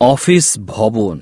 Office Bhavan.